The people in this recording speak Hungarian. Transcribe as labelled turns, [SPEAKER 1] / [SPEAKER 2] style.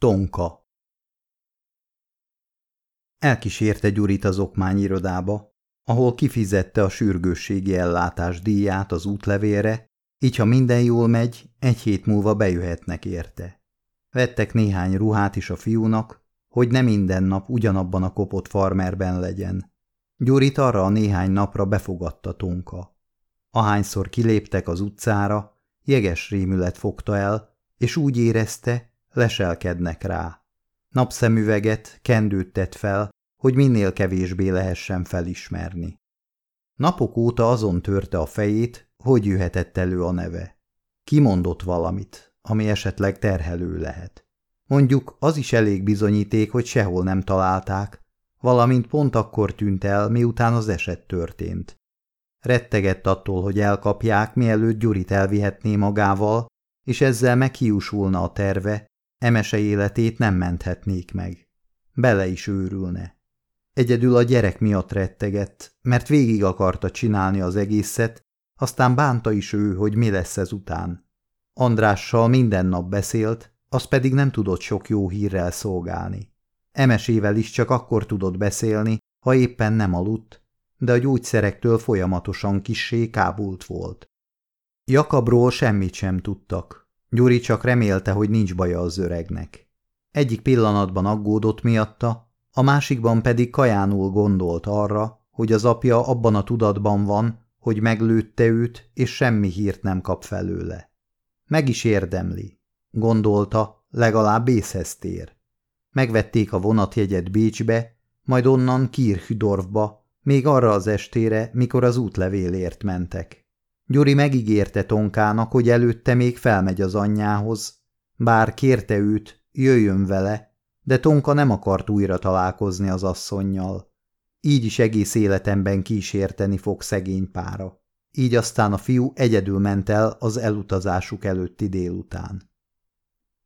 [SPEAKER 1] Tonka Elkísérte Gyurit az okmányirodába, ahol kifizette a sürgősségi ellátás díját az útlevére, így ha minden jól megy, egy hét múlva bejöhetnek érte. Vettek néhány ruhát is a fiúnak, hogy ne minden nap ugyanabban a kopott farmerben legyen. Gyurit arra a néhány napra befogadta Tonka. Ahányszor kiléptek az utcára, jeges rémület fogta el, és úgy érezte, leselkednek rá. Napszemüveget, kendőt tett fel, hogy minél kevésbé lehessen felismerni. Napok óta azon törte a fejét, hogy jöhetett elő a neve. Kimondott valamit, ami esetleg terhelő lehet. Mondjuk az is elég bizonyíték, hogy sehol nem találták, valamint pont akkor tűnt el, miután az eset történt. Rettegett attól, hogy elkapják, mielőtt Gyurit elvihetné magával, és ezzel meghiúsulna a terve, emese életét nem menthetnék meg. Bele is őrülne. Egyedül a gyerek miatt rettegett, mert végig akarta csinálni az egészet, aztán bánta is ő, hogy mi lesz ez után. Andrással minden nap beszélt, az pedig nem tudott sok jó hírrel szolgálni. Emesével is csak akkor tudott beszélni, ha éppen nem aludt, de a gyógyszerektől folyamatosan kissé kábult volt. Jakabról semmit sem tudtak. Gyuri csak remélte, hogy nincs baja az öregnek. Egyik pillanatban aggódott miatta, a másikban pedig kajánul gondolt arra, hogy az apja abban a tudatban van, hogy meglőtte őt, és semmi hírt nem kap felőle. Meg is érdemli, gondolta, legalább észhez tér. Megvették a vonatjegyet Bécsbe, majd onnan Kirchdorfba, még arra az estére, mikor az útlevélért mentek. Gyuri megígérte Tonkának, hogy előtte még felmegy az anyjához, bár kérte őt, jöjjön vele, de Tonka nem akart újra találkozni az asszonnyal. Így is egész életemben kísérteni fog szegény pára. Így aztán a fiú egyedül ment el az elutazásuk előtti délután.